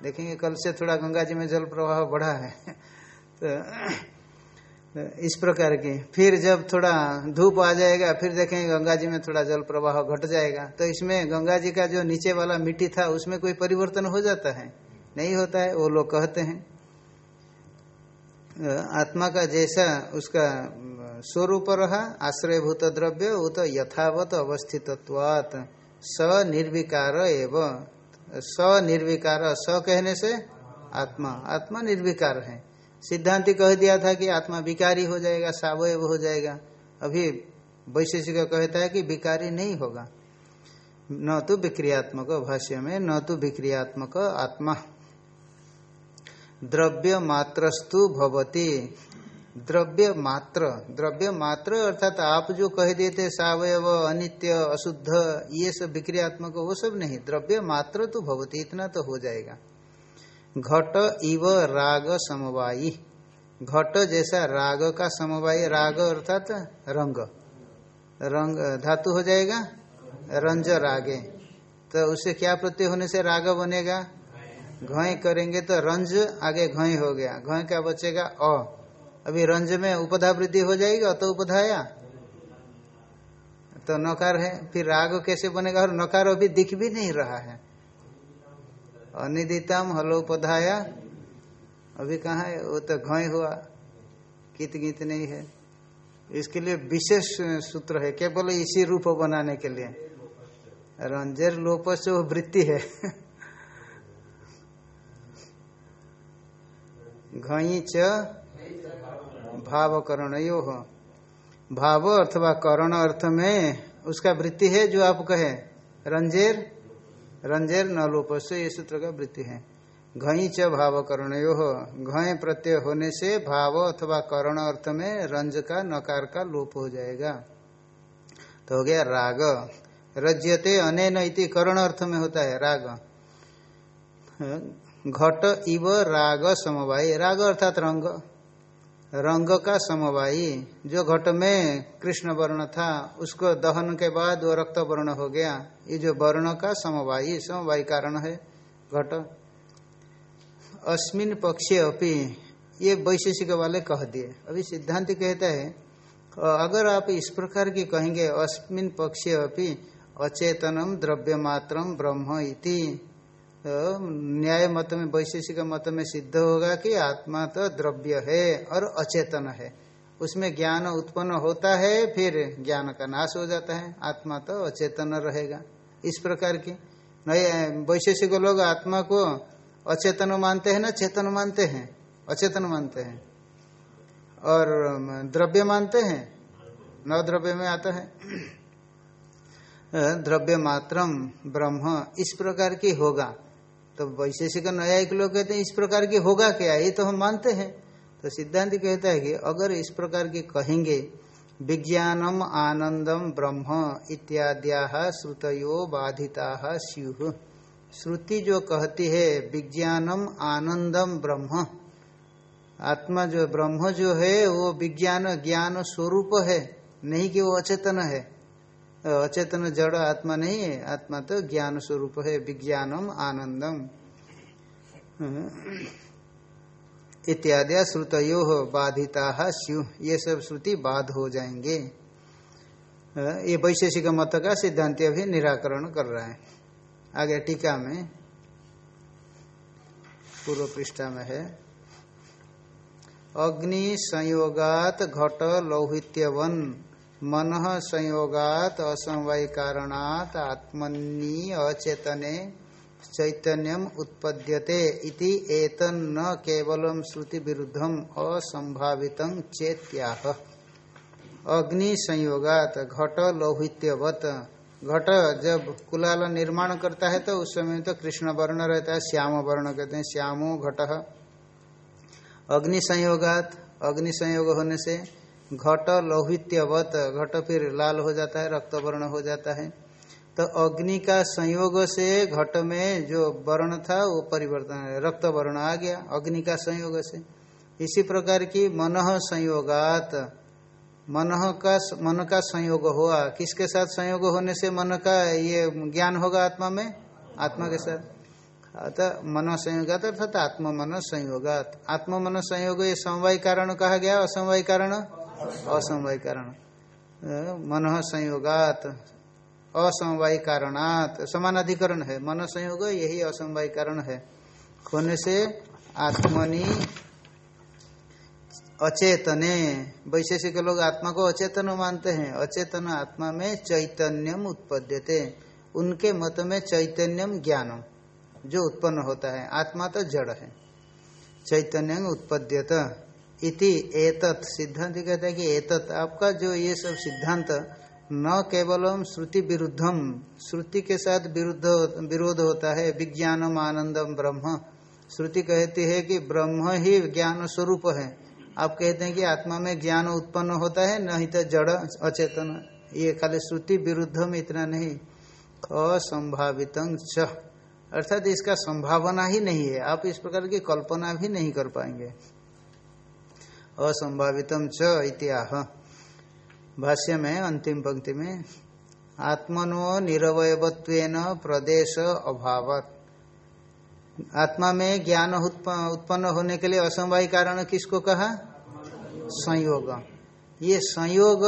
देखेंगे कल से थोड़ा गंगा जी में जल प्रवाह बढ़ा है। तो इस प्रकार की। फिर जब थोड़ा धूप आ जाएगा, फिर देखेंगे गंगा जी में थोड़ा जल प्रवाह घट जाएगा। तो इसमें गंगा जी का जो नीचे वाला मिट्टी था, उसमें कोई परिवर्तन हो जाता है? नहीं होता है, वो लोग कहते हैं। आत्मा का जैसा उसका स्वरूप रहा, आश्रयभूत द्रव्य, वो तो यथावत अवस्थितत्वात स निर्विकार एवं। स निर्विकार स कहने से आत्मा आत्मा निर्विकार है। सिद्धांति कह दिया था कि आत्मा विकारी हो जाएगा, सावयव हो जाएगा। अभी वैशेषिक कहता है कि विकारी नहीं होगा। न तो विक्रियात्मक भाष्य में, न तो विक्रियात्मक आत्मा। द्रव्य मात्रस्तु भवती। द्रव्य मात्र द्रव्य मात्र अर्थात आप जो कह देते सावयव, अनित्य, अशुद्ध, ये सब विक्रियात्मक, वो सब नहीं। द्रव्य मात्र तो भवती, इतना तो हो जाएगा। घट इव राग समवायी। घट जैसा राग का समवाय, राग अर्थात रंग। रंग, धातु हो जाएगा? रंज रागे तो उससे क्या प्रत्यय होने से राग बनेगा? घय करेंगे तो रंज आगे घय हो गया। घय क्या बचेगा? अ। अभी रंज में उपधा वृद्धि हो जाएगी, अत उपधाया। तो नकार है, फिर राग कैसे बनेगा? और नकार अभी दिख भी नहीं रहा है। अनिदितम हलोपधाया अभी कहा है? वो तो घय हुआ। कित गीत नहीं है। इसके लिए विशेष सूत्र है। केवल इसी रूप बनाने के लिए। रंजर लोप से वो वृत्ति है। घई च भाव करण यो भाव अथवा करण अर्थ में उसका वृत्ति है जो आप कहे। रंजेर रंजेर न लोप से ये सूत्र का वृत्ति है। घई च भाव करण यो घय प्रत्यय होने से भाव अथवा करण अर्थ में रंज का, नकार का लोप हो जाएगा। तो हो गया राग। रज्यते इति करण अर्थ में होता है, राग। घट इव राग समवाय। राग अर्थात रंग। रंग का समवायी। जो घट में कृष्ण वर्ण था, उसको दहन के बाद वो रक्त वर्ण हो गया। ये जो वर्ण का समवायी समवायी कारण है घट। अस्मिन पक्षे अपि ये वैशेषिक वाले कह दिए। अभी सिद्धांत कहता है अगर आप इस प्रकार की कहेंगे, अस्मिन पक्षे अपि अचेतनम द्रव्य मात्रम ब्रह्म इति। तो न्याय मत में, वैशेषिक मत में सिद्ध होगा कि आत्मा तो द्रव्य है और अचेतन है। उसमें ज्ञान उत्पन्न होता है, फिर ज्ञान का नाश हो जाता है। आत्मा तो अचेतन रहेगा। इस प्रकार की नए, वैशेषिक लोग आत्मा को अचेतन मानते हैं ना, चेतन मानते हैं? अचेतन मानते हैं। और द्रव्य मानते हैं? नव द्रव्य में आता है। द्रव्य मात्रम ब्रह्म, इस प्रकार की होगा। तो वैशेषिक न्यायिक लोग कहते हैं, इस प्रकार की होगा क्या? ये तो हम मानते हैं। तो सिद्धांत कहता है कि अगर इस प्रकार की कहेंगे, विज्ञानम आनंदम ब्रह्म इत्याद्या श्रुतयो बाधिता स्यु। श्रुति जो कहती है, विज्ञानम आनंदम ब्रह्म, आत्मा जो ब्रह्म जो है, वो विज्ञान ज्ञान स्वरूप है, नहीं कि वो अचेतन है। अचेतन जड़ आत्मा नहीं है, आत्मा तो ज्ञान स्वरूप है, विज्ञानम आनंदम। इत्यादि श्रुतयो बाधिता स्यु ये सब श्रुति बाध हो जाएँगे। ये वैशेषिक मत का सिद्धांत अभी निराकरण कर रहा है। आगे टीका में, पूर्व पृष्ठा में है। अग्नि संयोगात घट लौहित्यवन। मन संयोगात असमवाय कारणात आत्मनि अचेतने चैतन्यम उत्पद्यते इति एतन न केवलम श्रुति विरुद्धम असंभावित चेत्याह। अग्नि संयोगात घट लौहित्यवत घट जब कुलाल निर्माण करता है तो उस समय तो कृष्ण वर्ण रहता है, श्याम वर्ण कहते हैं, श्यामो घट। अग्नि संयोगात अग्नि संयोग होने से घट लौहित्यवत, घट फिर लाल हो जाता है रक्त वर्ण हो जाता है। तो अग्नि का संयोग से घट में जो वर्ण था, वो परिवर्तन रक्त वर्ण आ गया, अग्नि का संयोग से। इसी प्रकार की मन संयोगात, मन का मन का संयोग हुआ। किसके साथ संयोग होने से मन का ये ज्ञान होगा आत्मा में? आत्मा के साथ। अतः मन संयोगात अर्थात आत्म मन संयोगात। आत्म मन संयोग ये समवाय कारण कहा गया, असमवाय कारण? असमवाय कारण मन संयोगात असमवाय कारणात समान अधिकरण है, मन संयोग यही असमवाय कारण है। होने से आत्मनि अचेतने, वैशेषिक लोग आत्मा को अचेतन मानते हैं। अचेतन आत्मा में चैतन्यम उत्पद्यते। उनके मत में चैतन्यम ज्ञानम, जो उत्पन्न होता है। आत्मा तो जड़ है। चैतन्य उत्पद्यत। इति एतत। सिद्धांत कहता है कि एतत। आपका जो ये सब सिद्धांत, न केवलम श्रुति विरुद्धम श्रुति के साथ विरुद्ध विरोध होता है, विज्ञानम आनंदम ब्रह्म। श्रुति कहती है कि ब्रह्म ही ज्ञान स्वरूप है। आप कहते हैं कि आत्मा में ज्ञान उत्पन्न होता है नहीं तो जड़ अचेतन। ये खाली श्रुति विरुद्धम इतना नहीं। असंभावित अर्थात इसका संभावना ही नहीं है। आप इस प्रकार की कल्पना भी नहीं कर पाएँगे। असंभावितम च भाष्य में, अंतिम पंक्ति में, आत्मनो निरवयत्व प्रदेश अभावत। आत्मा में ज्ञान उत्पन्न होने के लिए असंभावी कारण किसको कहा? संयोग। ये संयोग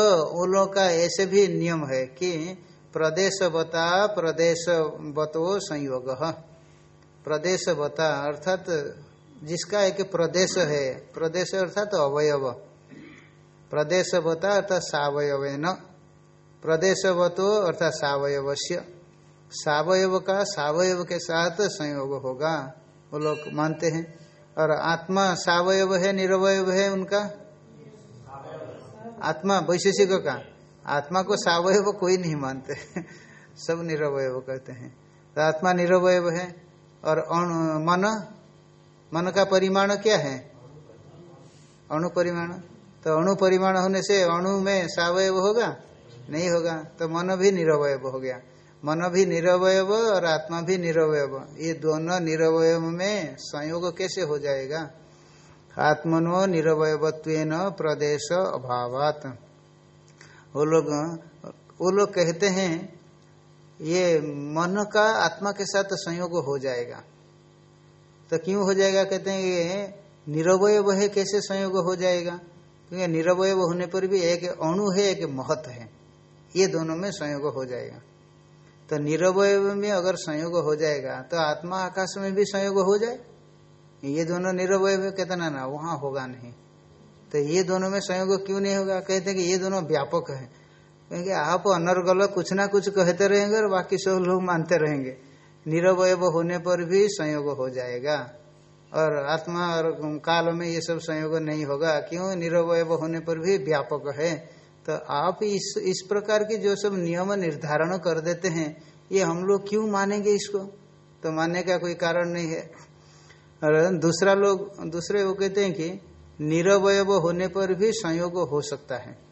लोग का ऐसे भी नियम है कि प्रदेशवता, प्रदेशवतो संयोग। प्रदेश बता अर्थात जिसका एक प्रदेश है, प्रदेश अर्थात तो अवयव। प्रदेशवता अर्थात सवयव न प्रदेशवतो अर्थात सवयवश्य सवयव का, सवयव के साथ संयोग होगा, वो लोग मानते हैं। और आत्मा सवयव है निरवय है उनका? आत्मा वैशेषिक का। आत्मा को सावयव कोई नहीं मानते। सब निरवय कहते हैं। तो आत्मा निरवय है और मन मन का परिमाण क्या है? अणु परिमाण तो अणु परिमाण होने से अणु में सवय होगा? नहीं होगा। तो मन भी निरवय हो गया। मन भी निरवय और आत्मा भी निरवय ये दोनों निरवय में संयोग कैसे हो जाएगा? आत्मनो निरवयत्व प्रदेश अभावात। वो लोग वो लोग कहते हैं, ये मन का आत्मा के साथ संयोग हो जाएगा। तो क्यों हो जाएगा? कहते हैं ये निरवय है कैसे संयोग हो जाएगा? क्योंकि निरवय होने पर भी एक अणु है, एक महत है। ये दोनों में संयोग हो जाएगा। तो निरवय में अगर संयोग हो जाएगा तो आत्मा आकाश में भी संयोग हो जाए। ये दोनों निरवय कहते ना ना, वहाँ होगा नहीं। तो ये दोनों में संयोग क्यों नहीं होगा? कहते हैं कि ये दोनों व्यापक है। क्योंकि आप अनर्गल कुछ ना कुछ कहते रहेंगे और बाकी सब लोग मानते रहेंगे। निरवय होने पर भी संयोग हो जाएगा। और आत्मा और काल में ये सब संयोग नहीं होगा। क्यों? निरवय होने पर भी व्यापक है। तो आप इस इस प्रकार के जो सब नियम निर्धारण कर देते हैं, ये हम लोग क्यों मानेंगे इसको? तो मानने का कोई कारण नहीं है। और दूसरा लोग, दूसरे वो कहते हैं कि निरवय होने पर भी संयोग हो सकता है।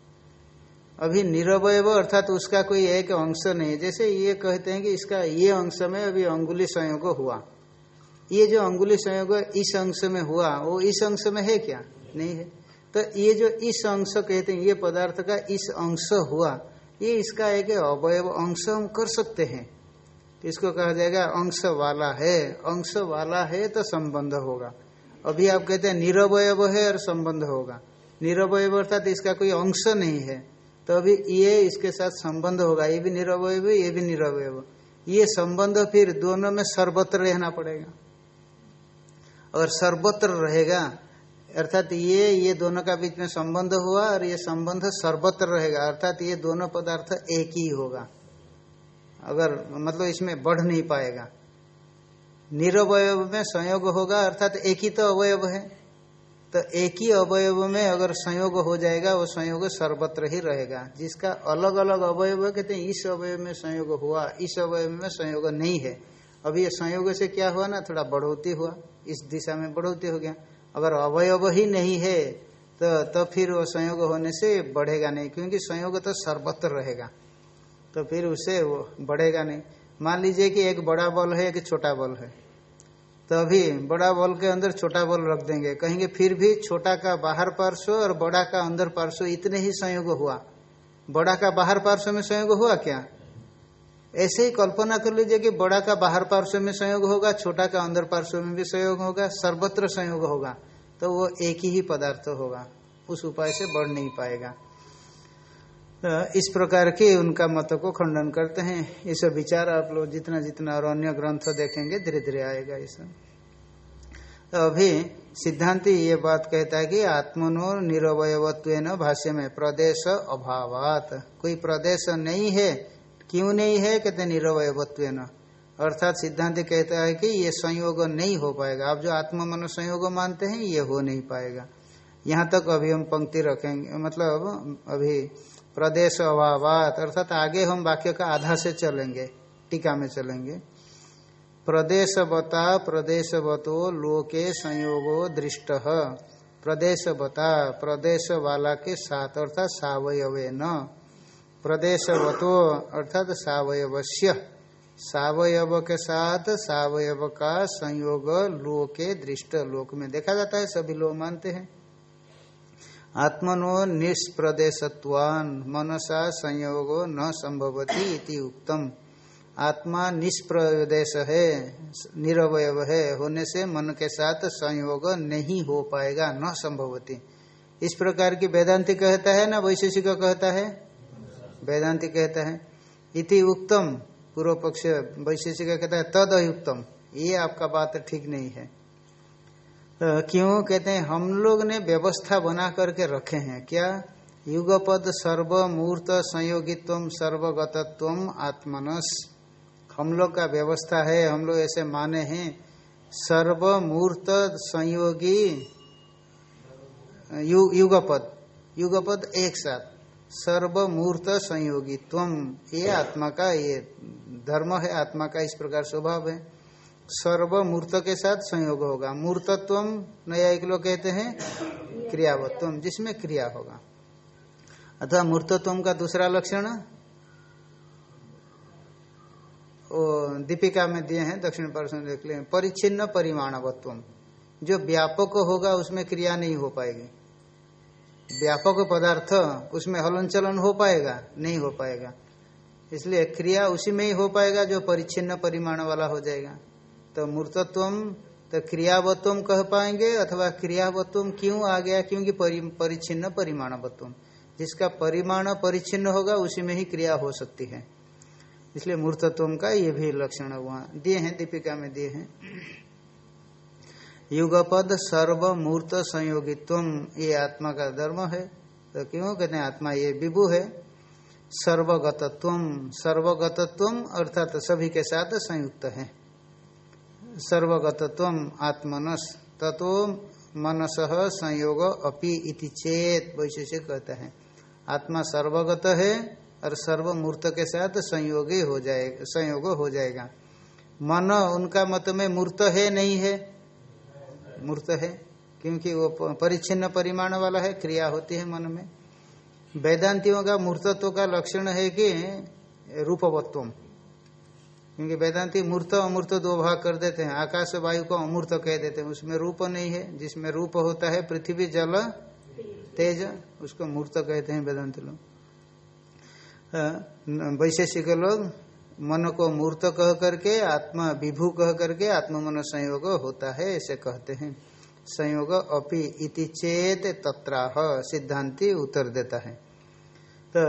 अभी निरवय अर्थात उसका कोई एक अंश नहीं जैसे ये कहते हैं कि इसका ये अंश में अभी अंगुली संयोग हुआ। ये जो अंगुली संयोग इस अंश में हुआ, वो इस अंश में है क्या? नहीं है। तो ये जो इस अंश कहते हैं, ये पदार्थ का इस अंश हुआ, ये इसका एक अवयव अंश हम कर सकते हैं। इसको कहा जाएगा अंश वाला है। अंश वाला है तो संबंध होगा। अभी आप कहते हैं निरवय है और संबंध होगा। निरवय अर्थात इसका कोई अंश नहीं है। तो अभी ये इसके साथ संबंध होगा, ये भी निरवय ये भी निरवय ये संबंध फिर दोनों में सर्वत्र रहना पड़ेगा। अगर सर्वत्र रहेगा, अर्थात ये ये दोनों का बीच में संबंध हुआ और ये संबंध सर्वत्र रहेगा, अर्थात ये दोनों पदार्थ एक ही होगा। अगर मतलब इसमें बढ़ नहीं पाएगा। निरवय में संयोग होगा, अर्थात एक ही तो अवयव है। तो एक ही अवयव में अगर संयोग हो जाएगा, वो संयोग सर्वत्र ही रहेगा। जिसका अलग अलग अवयव कहते हैं, इस अवयव में संयोग हुआ, इस अवयव में संयोग नहीं है। अभी ये संयोग से क्या हुआ ना, थोड़ा बढ़ोती हुआ, इस दिशा में बढ़ोती हो गया। अगर अवयव ही नहीं है तो तो फिर वो संयोग होने से बढ़ेगा नहीं, क्योंकि संयोग तो सर्वत्र रहेगा। तो फिर उसे वो बढ़ेगा नहीं। मान लीजिए कि एक बड़ा बल है, एक छोटा बल है। तो अभी बड़ा बॉल के अंदर छोटा बॉल रख देंगे। कहेंगे, फिर भी छोटा का बाहर पार्श्व और बड़ा का अंदर पार्श्व इतने ही संयोग हुआ। बड़ा का बाहर पार्श्व में संयोग हुआ क्या? ऐसे ही कल्पना कर लीजिए कि बड़ा का बाहर पार्श्व में संयोग होगा, छोटा का अंदर पार्श्व में भी संयोग होगा, सर्वत्र संयोग होगा तो वो एक ही पदार्थ होगा। उस उपाय से बढ़ नहीं पाएगा। इस प्रकार के उनका मत को खंडन करते हैं। ये सब विचार आप लोग जितना जितना और अन्य ग्रंथ देखेंगे धीरे धीरे आएगा ये सब। तो अभी सिद्धांति ये बात कहता है कि आत्मनो निरवयत्व भाष्य में प्रदेश अभावात। कोई प्रदेश नहीं है, क्यों नहीं है? कहते निरवयत्व अर्थात सिद्धांत कहता है कि ये संयोग नहीं हो पाएगा। आप जो आत्म मनो संयोग मानते हैं, ये हो नहीं पाएगा। यहाँ तक अभी हम पंक्ति रखेंगे मतलब अभी प्रदेश अभावात, अर्थात आगे हम वाक्य का आधा से चलेंगे, टीका में चलेंगे। प्रदेशवता, प्रदेशवतो लोके संयोगो दृष्ट। प्रदेशवता प्रदेश वाला के साथ, अर्थात सावयवे न प्रदेशवतो, अर्थात सावयवश्य सावयव के साथ, सावयव का संयोग लोके दृष्ट। लोक में देखा जाता है, सभी लोग मानते हैं। आत्मनो निष्प्रदेशत्वान, मनसा संयोगो न संभवती इति उक्तम। आत्मा निष्प्रदेश है निरवय है, होने से मन के साथ संयोग नहीं हो पाएगा, न संभवती। इस प्रकार की वेदांति कहता है ना, वैशेषिक कहता है? वेदांति कहता है। इति उक्तम पूर्व पक्ष वैशेषिक कहता है तद अयुक्तम ये आपका बात ठीक नहीं है। क्यों कहते हैं हम लोग ने व्यवस्था बना करके रखे हैं। क्या? युगपद सर्वमूर्त संयोगित्व सर्वगतत्व आत्मनस। हम लोग का व्यवस्था है हम लोग ऐसे माने हैं। सर्वमूर्त संयोगी यु, युगपद। युगपद एक साथ। सर्वमूर्त संयोगित्व। ये आत्मा का ये धर्म है आत्मा का इस प्रकार स्वभाव है। सर्व मूर्त के साथ संयोग होगा। मूर्तत्व नया एक लोग कहते हैं क्रियावत्व जिसमें क्रिया होगा। अथवा मूर्तत्व का दूसरा लक्षण दीपिका में दिए हैं, दक्षिण पार्श्व देख लें परिच्छिन्न परिमाणवत्व जो व्यापक होगा, उसमें क्रिया नहीं हो पाएगी। व्यापक पदार्थ, उसमें हलन चलन हो पाएगा, नहीं हो पाएगा। इसलिए क्रिया उसी में ही हो पाएगा, जो परिच्छिन्न परिमाण वाला हो जाएगा। तो मूर्तत्व तो क्रियावत्व कह पाएँगे अथवा क्रियावत्व क्यों आ गया? क्योंकि परिच्छिन्न परिमाणवत्व जिसका परिमाण परिच्छिन्न होगा, उसी में ही क्रिया हो सकती है। इसलिए मूर्तत्व का ये भी लक्षण वहाँ दिए हैं, दीपिका में दिए हैं। युगपद सर्व मूर्त संयोगित्व ये आत्मा का धर्म है। तो क्यों? कहते हैं, आत्मा ये विभु है। सर्वगतत्व सर्वगतत्व अर्थात सभी के साथ संयुक्त है। सर्वगतत्व आत्मनस तत्व मनस संयोग अपि इति चेत, वैशेषिक कहते हैं। आत्मा सर्वगत है और सर्वमूर्त के साथ संयोग हो जाएगा संयोग हो जाएगा। मन उनका मत में मूर्त है, नहीं है? मूर्त है, क्योंकि वो परिच्छिन्न परिमाण वाला है, क्रिया होती है मन में। वेदांतियों का मूर्तत्व का लक्षण है कि रूपवत्व क्योंकि वेदांति मूर्त अमूर्त दो भाग कर देते हैं। आकाश वायु को अमूर्त कह देते हैं। उसमें रूप नहीं है। जिसमें रूप होता है, पृथ्वी, जल, तेज, उसको मूर्त कहते हैं वेदांति लोग। वैशेषिक लोग मन को मूर्त कह करके, आत्मा विभू कह करके आत्म मन संयोग होता है, ऐसे कहते हैं। संयोग अपि इति चेत तत्राह, सिद्धांति उत्तर देता है। तो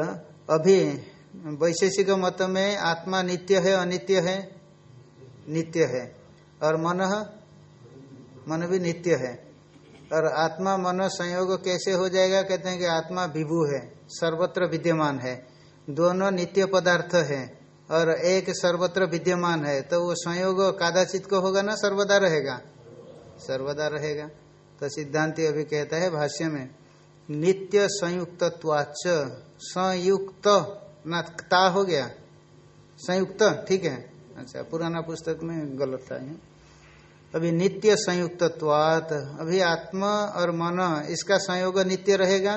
अभी वैशेषिक मत में आत्मा नित्य है, अनित्य है? नित्य है। और मन मन भी नित्य है। और आत्मा, मन संयोग कैसे हो जाएगा? कहते हैं कि आत्मा विभू है, सर्वत्र विद्यमान है। दोनों नित्य पदार्थ है और एक सर्वत्र विद्यमान है। तो वो संयोग कादाचित को होगा ना? सर्वदा रहेगा। सर्वदा रहेगा। तो सिद्धांति अभी कहता है भाष्य में, नित्य संयुक्त संयुक्त नाता हो गया। संयुक्त, ठीक है? अच्छा पुराना पुस्तक में गलत था ये। अभी नित्य संयुक्तत्वात, अभी आत्मा और मन, इसका संयोग नित्य रहेगा?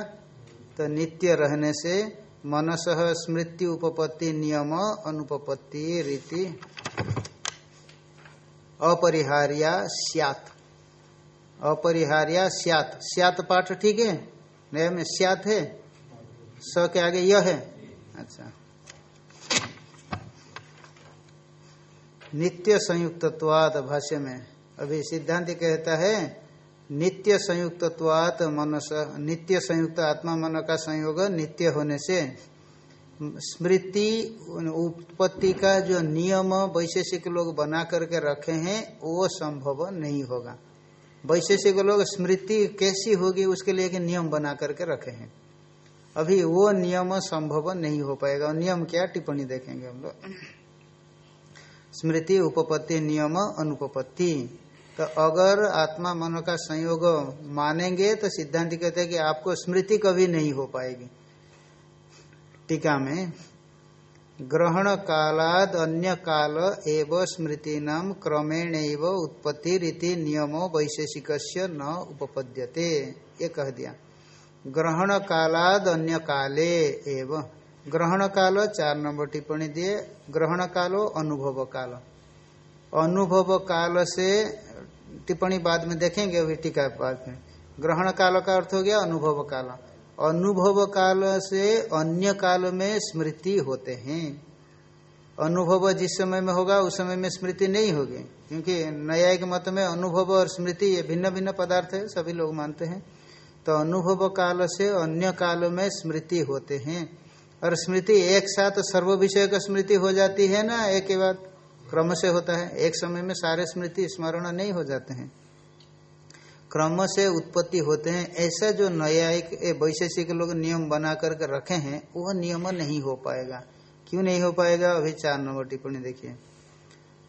तो नित्य रहने से मनस स्मृति उपपत्ति नियम अनुपपत्ति रीति अपरिहार्या सियात। अपरिहार्या सियात। सियात पाठ ठीक है? नया में सियात है? स के आगे यह है। अच्छा। नित्य संयुक्तत्वाद भाष्य में, अभी सिद्धांत कहता है, नित्य संयुक्तत्वात मनस, नित्य संयुक्त आत्मा मन का संयोग नित्य होने से, स्मृति, उत्पत्ति का जो नियम वैशेषिक लोग बना करके रखे हैं, वो संभव नहीं होगा। वैशेषिक लोग स्मृति कैसी होगी, उसके लिए एक नियम बना करके रखे हैं। अभी वो नियम संभव नहीं हो पाएगा। नियम क्या? टिप्पणी देखेंगे हम लोग। स्मृति, उपपत्ति, नियम, अनुपपत्ति। तो अगर आत्मा मन का संयोग मानेंगे तो सिद्धांत कहते हैं कि आपको स्मृति कभी नहीं हो पाएगी। टीका में, ग्रहण कालाद अन्य काल एव स्मृति नाम क्रमेण उत्पत्ति रीति नियमो वैशेषिक न उपपद्यते। ये कह दिया। ग्रहण कालाद अन्य काले एव। ग्रहण काल चार नंबर टिप्पणी दिए। ग्रहण कालो अनुभव काल। अनुभव काल से टिप्पणी बाद में देखेंगे अभी टीका बाद में। ग्रहण काल का अर्थ हो गया अनुभव काल। अनुभव काल से अन्य काल में स्मृति होते हैं। अनुभव जिस समय में होगा, उस समय में स्मृति नहीं होगी। क्योंकि न्यायिक मत में अनुभव और स्मृति ये भिन्न भिन्न पदार्थ है, सभी लोग मानते हैं। तो अनुभव काल से अन्य काल में स्मृति होते हैं। और स्मृति एक साथ सर्व विषय का स्मृति हो जाती है ना, एक के बाद क्रम से होता है। एक समय में सारे स्मृति स्मरण नहीं हो जाते हैं। क्रम से उत्पत्ति होते हैं। ऐसा जो न्यायिक वैशेषिक लोग नियम बना करके रखे हैं वह नियम नहीं हो पाएगा। क्यों नहीं हो पाएगा? अभी चार नंबर टिप्पणी देखिए।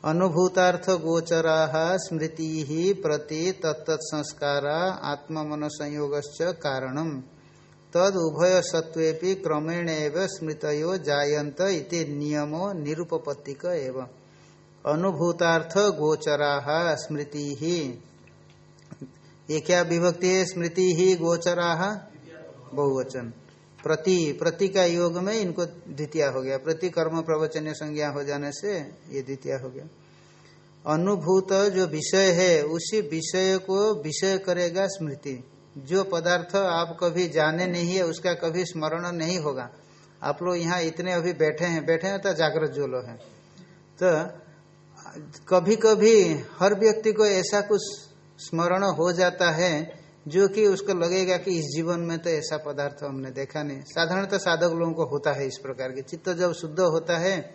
अनुभूतार्थ गोचरा स्मृति ही प्रति तत्त संस्कारा आत्म मन संयोग कारणम। तद उभय सत्वे क्रमेण एवं स्मृतो जायंत इति नियमो निरुपपत्तिक एवं। अनुभूतार्थ गोचरा स्मृति। ही ये क्या विभक्ति है स्मृति ही गोचरा बहुवचन। प्रति प्रति का योग में इनको द्वितीय हो गया। प्रति कर्म प्रवचन संज्ञा हो जाने से ये द्वितीय हो गया। अनुभूत जो विषय है, उसी विषय को विषय करेगा स्मृति। जो पदार्थ आप कभी जाने नहीं है, उसका कभी स्मरण नहीं होगा। आप लोग यहाँ इतने अभी बैठे हैं बैठे हैं तो जागृत जो लोग हैं। तो कभी कभी हर व्यक्ति को ऐसा कुछ स्मरण हो जाता है जो कि उसको लगेगा कि इस जीवन में तो ऐसा पदार्थ हमने देखा नहीं। साधारणतः साधक लोगों को होता है इस प्रकार के। चित्त जब शुद्ध होता है,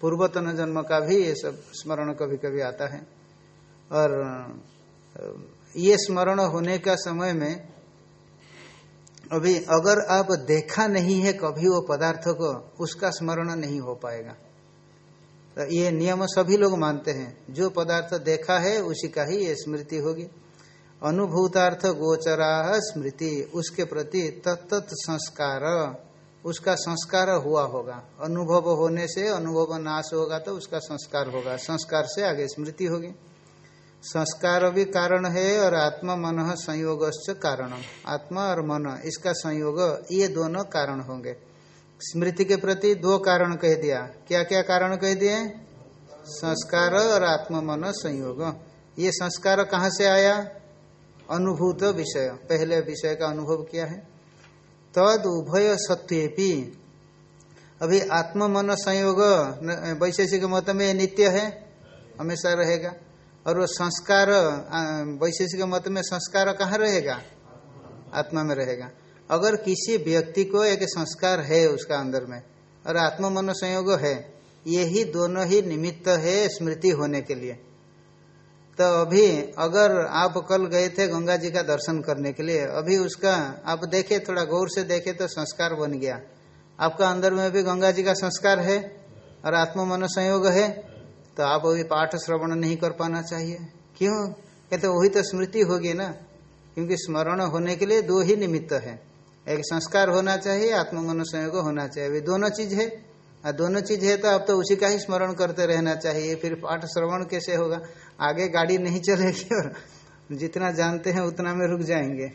पूर्वतन जन्म का भी ये सब स्मरण कभी कभी आता है। और ये स्मरण होने का समय में अभी अगर आप देखा नहीं है कभी वो पदार्थ को, उसका स्मरण नहीं हो पाएगा। तो ये नियम सभी लोग मानते हैं। जो पदार्थ देखा है, उसी का ही ये स्मृति होगी। अनुभूतार्थ गोचरा स्मृति। उसके प्रति तत्त संस्कार। उसका संस्कार हुआ होगा। अनुभव होने से अनुभव नाश होगा तो उसका संस्कार होगा। संस्कार से आगे स्मृति होगी। संस्कार भी कारण है और आत्मा, मन संयोग कारण। आत्मा और मन, इसका संयोग, ये दोनों कारण होंगे। स्मृति के प्रति दो कारण कह दिया। क्या क्या कारण कह दिए? संस्कार और आत्मा, मन, संयोग। ये संस्कार कहाँ से आया? अनुभूत विषय। पहले विषय का अनुभव किया है। तद उभय सत्वेपी अभी आत्म मन संयोग वैशेषिक मत में नित्य है, हमेशा रहेगा। और वो संस्कार वैशेषिक मत में संस्कार कहाँ रहेगा? आत्मा में रहेगा। अगर किसी व्यक्ति को एक संस्कार है उसका अंदर में, और आत्म मन संयोग है, यही दोनों ही निमित्त है स्मृति होने के लिए। तो अभी अगर आप कल गए थे गंगा जी का दर्शन करने के लिए, अभी उसका, आप देखे, थोड़ा गौर से देखे तो संस्कार बन गया। आपका अंदर में भी गंगा जी का संस्कार है और आत्म मन संयोग है तो आप अभी पाठ श्रवण नहीं कर पाना चाहिए। क्यों? कहते वही तो स्मृति होगी ना, क्योंकि स्मरण होने के लिए दो ही निमित्त है। एक संस्कार होना चाहिए आत्म मन संयोग होना चाहिए। अभी दोनों चीज़ है। दोनों चीज़ है तो आप तो उसी का ही स्मरण करते रहना चाहिए, फिर पाठ श्रवण कैसे होगा? आगे गाड़ी नहीं चलेगी और जितना जानते हैं उतना में रुक जाएँगे।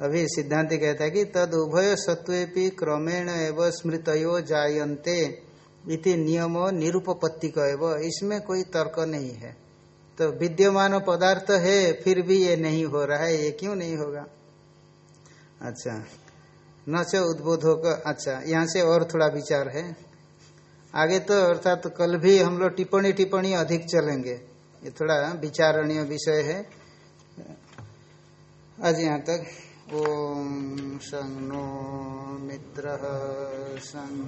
अभी सिद्धांत कहता है कि तद उभय सत्वेपि क्रमेण एवं स्मृतयो जायन्ते इति नियम निरुपत्ति एव। इसमें कोई तर्क नहीं है। तो विद्यमान पदार्थ है, फिर भी ये नहीं हो रहा है, ये क्यों नहीं होगा? अच्छा न से उद्बोधो का अच्छा यहाँ से और थोड़ा विचार है। आगे तो अर्थात तो कल भी हम लोग टिप्पणी टिप्पणी अधिक चलेंगे। ये थोड़ा विचारणीय विषय है। आज यहाँ तक। ओम संग नो मित्र संग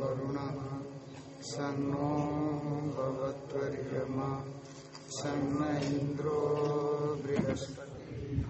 वरुण। संगो भगवत्वर्यमा संग इंद्रो बृहस्पति।